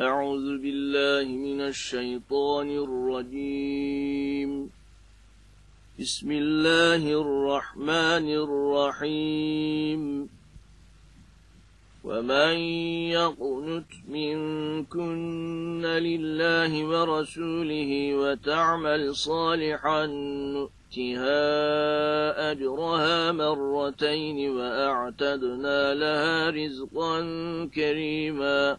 أعوذ بالله من الشيطان الرجيم. بسم الله الرحمن الرحيم. ومن يقنت منكن لله ورسوله وتعمل صالحا نؤتها أجرها مرتين وأعتدنا لها رزقا كريما.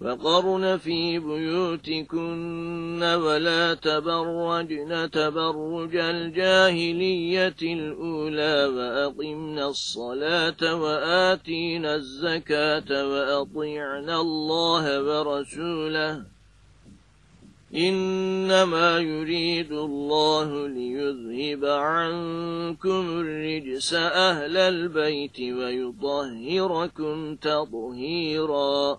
وقرن في بيوتكن ولا تبرجن تبرج الجاهلية الأولى وأقمنا الصلاة وآتينا الزكاة وأطيعنا الله ورسوله. إنما يريد الله ليذهب عنكم الرجس أهل البيت ويطهركم تطهيراً.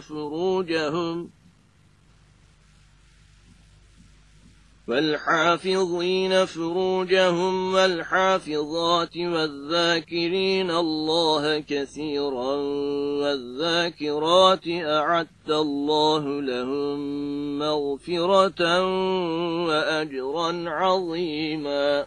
فروجهم والحافظين فروجهم والحافظات والذاكرين الله كثيرا والذاكرات أعد الله لهم مغفرة وأجرا عظيما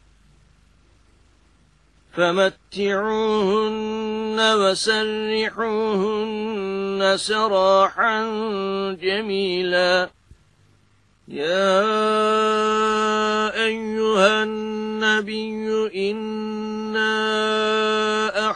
فمتعوهن وسرحوهن سراحا جميلا. يا أيها النبي إنا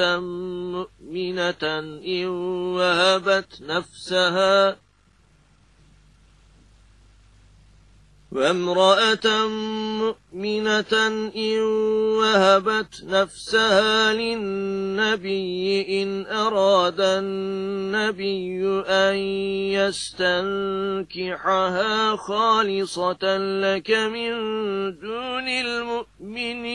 مؤمنة إن وهبت نفسها وامرأة مؤمنة إن وهبت نفسها للنبي إن أراد النبي أن يستنكحها خالصة لك من دون المؤمنين.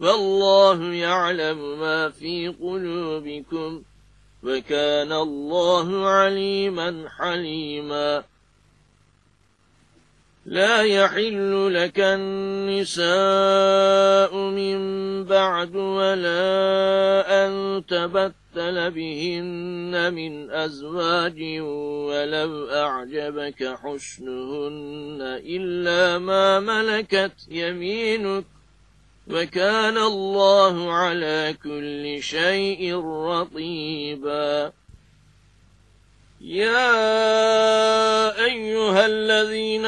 والله يعلم ما في قلوبكم وكان الله عليما حليما. لا يحل لك النساء من بعد ولا أن تبتل بهن من أزواج ولو أعجبك حسنهن إلا ما ملكت يمينك. وكان الله على كل شيء رطيبا يا أيها الذين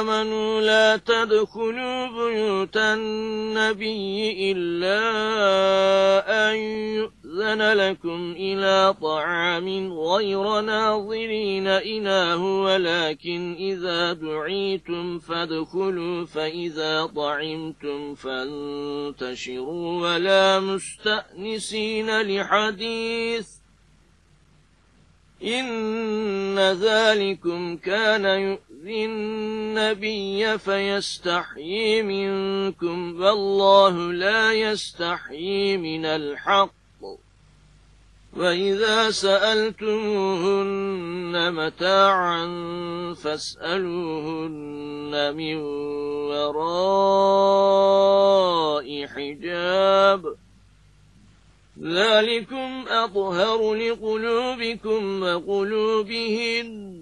آمنوا لا تدخلوا بيوت النبي إلا أن يؤذن لكم إلى طعام غير ناظرين إناه ولكن إذا دعيتم فادخلوا فإذا طعمتم فانتشروا ولا مستأنسين لحديث. إن ذلكم كان يؤذي النبي فيستحيي منكم والله لا يستحيي من الحق. وإذا سألتموهن متاعا فاسألوهن من وراء حجاب ذلكم أطهر لقلوبكم وقلوبهن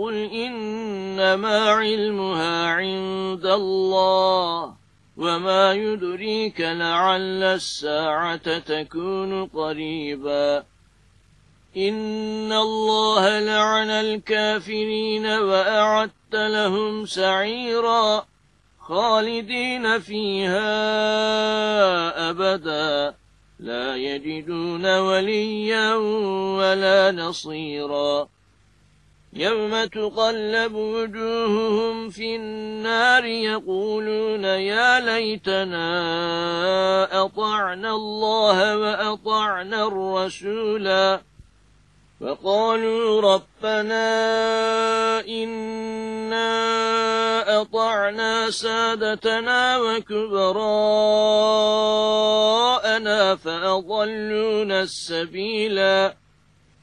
قل إنما علمها عند الله وما يدريك لعل الساعة تكون قريبا إن الله لعن الكافرين وأعدت لهم سعيرا خالدين فيها أبدا لا يجدون وليا ولا نصيرا يوم تقلب وجوههم في النار يقولون يا ليتنا أطعنا الله وأطعنا الرسولا فقالوا ربنا إنا أطعنا سادتنا وكبراءنا فأضلونا السبيلا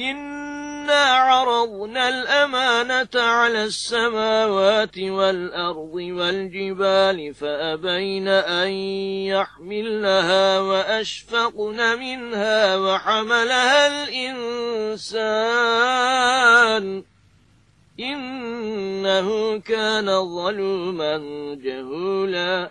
إنا عرضنا الأمانة على السماوات والأرض والجبال فأبين أن يحملنها وأشفقن منها وحملها الإنسان إنه كان ظلوما جهولا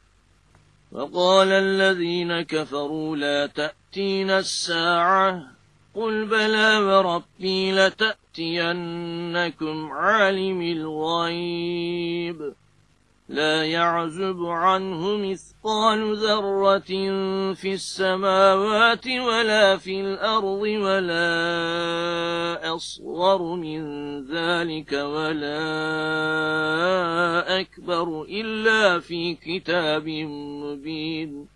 وقال الذين كفروا لا تأتين الساعة قل بلى وربي لتأتينكم عالم الغيب لا يعزب عنه مثقال ذرة في السماوات ولا في الأرض ولا أصغر من ذلك ولا أكبر إلا في كتاب مبين.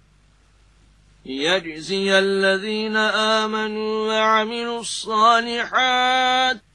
يجزي الذين آمنوا وعملوا الصالحات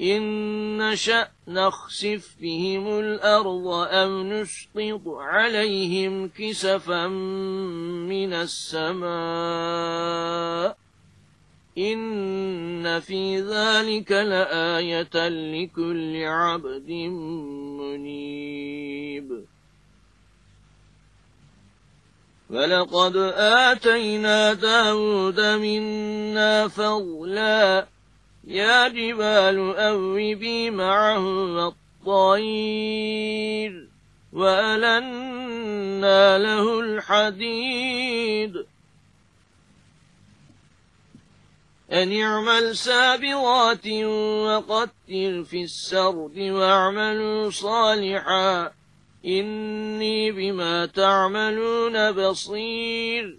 إن نشأ نخسف بهم الأرض أو نسقط عليهم كسفا من السماء إن في ذلك لآية لكل عبد منيب ولقد آتينا داود منا فضلاً يا جبال أوبي معه والطير وألنا له الحديد. أن اعمل سابغات وقتل في السرد واعملوا صالحا. إني بما تعملون بصير.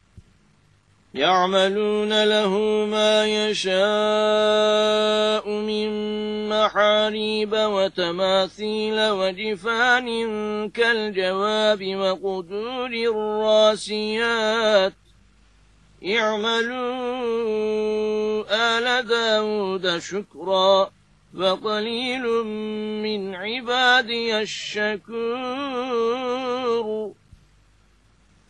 يعملون له ما يشاء من محاريب وتماثيل وجفان كالجواب وقدور الراسيات. اعملوا آل داود شكرا وقليل من عبادي الشكور.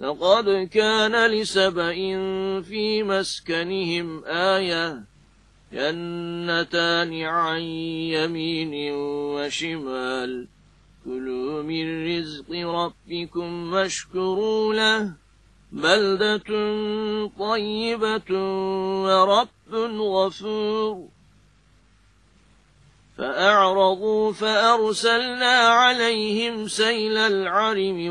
لقد كان لسبإ في مسكنهم آية جنتان عن يمين وشمال. كلوا من رزق ربكم واشكروا له. بلدة طيبة ورب غفور. فأعرضوا فأرسلنا عليهم سيل العرم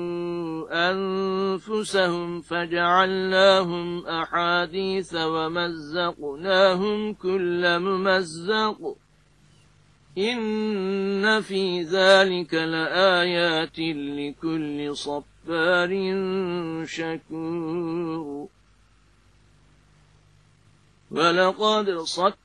أنفسهم فجعلناهم أحاديث ومزقناهم كل ممزق. إن في ذلك لآيات لكل صبار شكور. ولقد صدق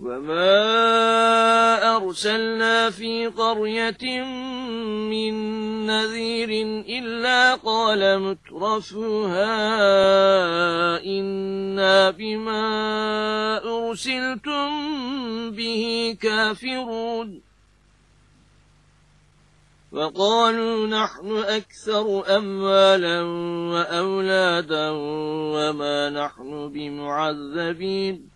وما أرسلنا في قرية من نذير إلا قال مترفوها إنا بما أرسلتم به كافرون وقالوا نحن أكثر أموالا وأولادا وما نحن بمعذبين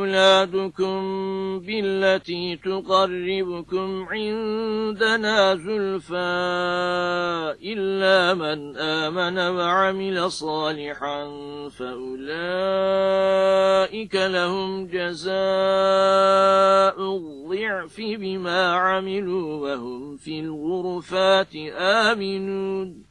بالتي تقربكم عندنا زلفى إلا من آمن وعمل صالحا فأولئك لهم جزاء الضعف بما عملوا وهم في الغرفات آمنون.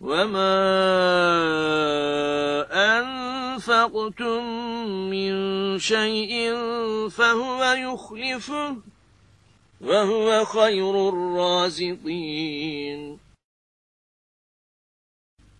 وما أنفقتم من شيء فهو يخلفه وهو خير الرازقين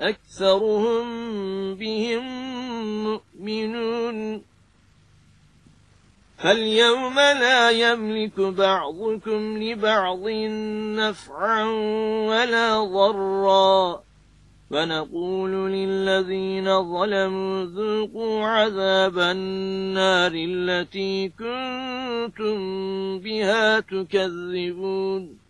أكثرهم بهم مؤمنون. فاليوم لا يملك بعضكم لبعض نفعا ولا ضرا. فنقول للذين ظلموا ذوقوا عذاب النار التي كنتم بها تكذبون.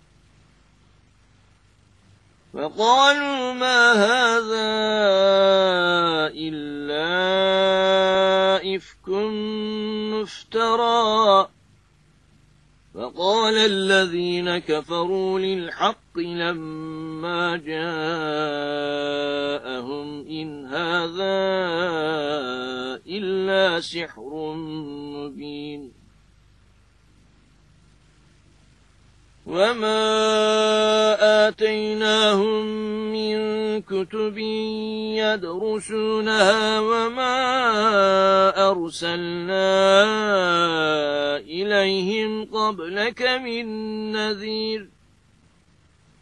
فقالوا ما هذا إلا إفك مفترى. فقال الذين كفروا للحق لما جاءهم إن هذا إلا سحر مبين. وما آتيناهم من كتب يدرسونها وما أرسلنا إليهم قبلك من نذير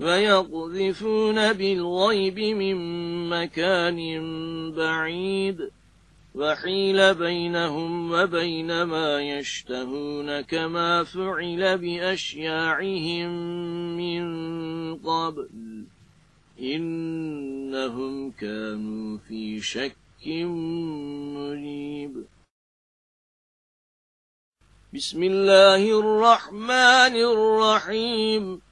ويقذفون بالغيب من مكان بعيد. وحيل بينهم وبين ما يشتهون كما فعل بأشياعهم من قبل. إنهم كانوا في شك مريب. بسم الله الرحمن الرحيم.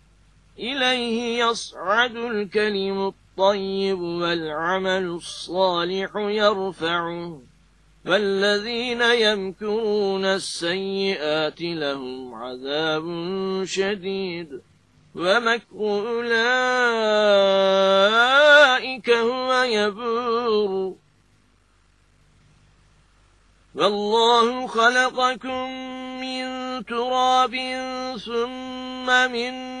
إليه يصعد الكلم الطيب والعمل الصالح يرفعه فالذين يمكرون السيئات لهم عذاب شديد. ومكر أولئك هو يبور. والله خلقكم من تراب ثم من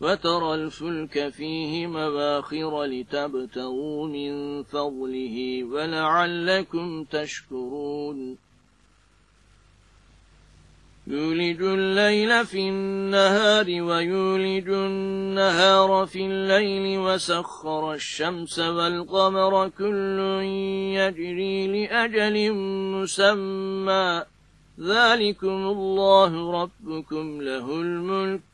وترى الفلك فيه مباخر لتبتغوا من فضله ولعلكم تشكرون. يولج الليل في النهار ويولج النهار في الليل وسخر الشمس والقمر كل يجري لأجل مسمى. ذلكم الله ربكم له الملك.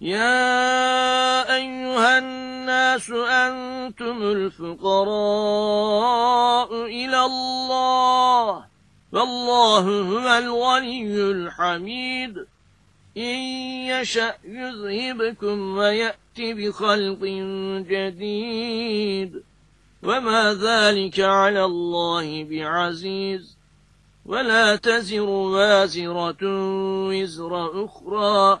يا أيها الناس أنتم الفقراء إلى الله فالله هو الغني الحميد. إن يشأ يذهبكم ويأت بخلق جديد. وما ذلك على الله بعزيز. ولا تزر وازرة وزر أخرى.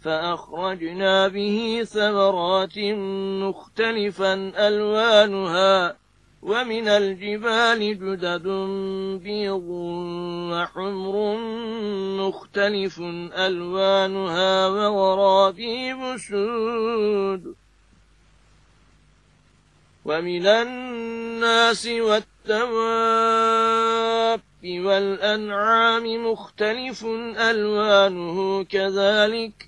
فأخرجنا به ثمرات مختلفا ألوانها ومن الجبال جدد بيض وحمر مختلف ألوانها وغرابيب سود ومن الناس والتواب والأنعام مختلف ألوانه كذلك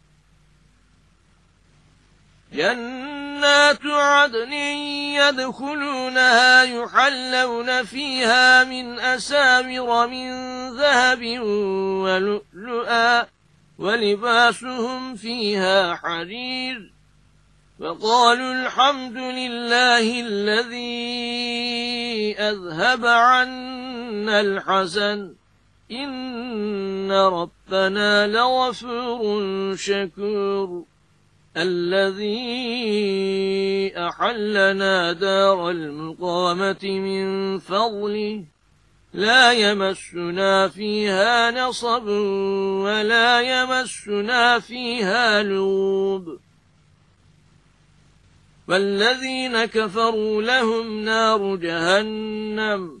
جنات عدن يدخلونها يحلون فيها من أسامر من ذهب ولؤلؤا ولباسهم فيها حرير فقالوا الحمد لله الذي أذهب عنا الحزن إن ربنا لغفور شكور الذي أحلنا دار المقامة من فضله لا يمسنا فيها نصب ولا يمسنا فيها لوب والذين كفروا لهم نار جهنم.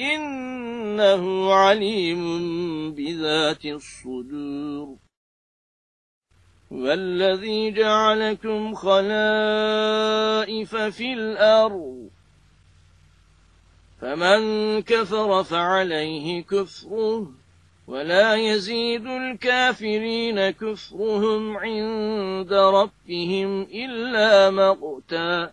إنه عليم بذات الصدور. والذي جعلكم خلائف في الأرض فمن كفر فعليه كفره ولا يزيد الكافرين كفرهم عند ربهم إلا مقتا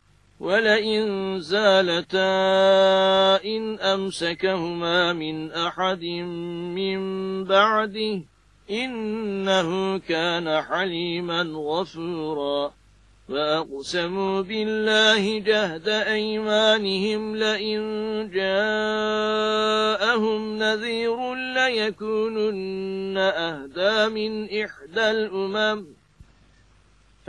ولئن زالتا إن أمسكهما من أحد من بعده إنه كان حليما غفورا فأقسموا بالله جهد أيمانهم لئن جاءهم نذير ليكونن أهدى من إحدى الأمم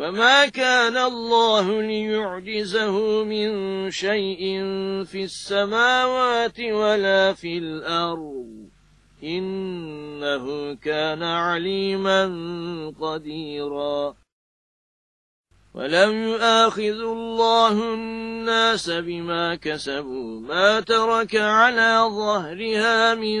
وما كان الله ليعجزه من شيء في السماوات ولا في الأرض إنه كان عليما قديرا ولم يؤاخذ الله الناس بما كسبوا ما ترك على ظهرها من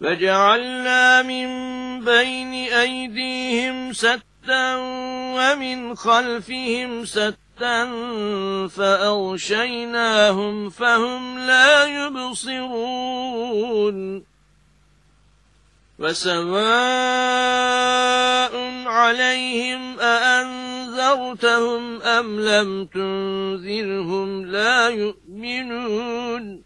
فجعلنا من بين أيديهم ستا ومن خلفهم ستا فأغشيناهم فهم لا يبصرون. وسواء عليهم أأنذرتهم أم لم تنذرهم لا يؤمنون.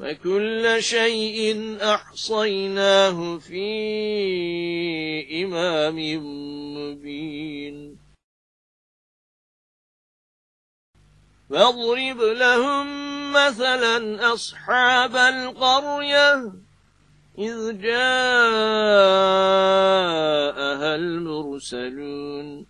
وكل شيء أحصيناه في إمام مبين. واضرب لهم مثلا أصحاب القرية إذ جاءها المرسلون.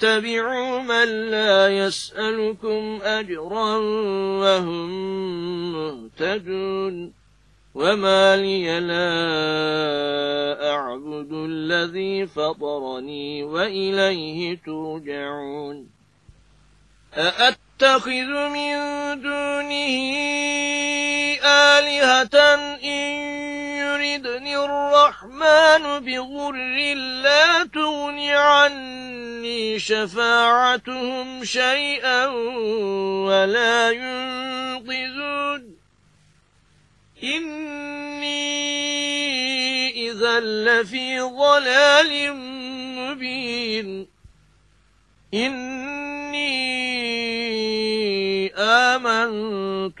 اتبعوا من لا يسألكم أجرا وهم مهتدون وما لي لا أعبد الذي فطرني وإليه ترجعون أأتخذ من دونه آلهة إن يردني الرحمن بغر لا تغن عني شفاعتهم شيئا ولا ينقذون. إني إذا لفي ضلال مبين. إني آمنت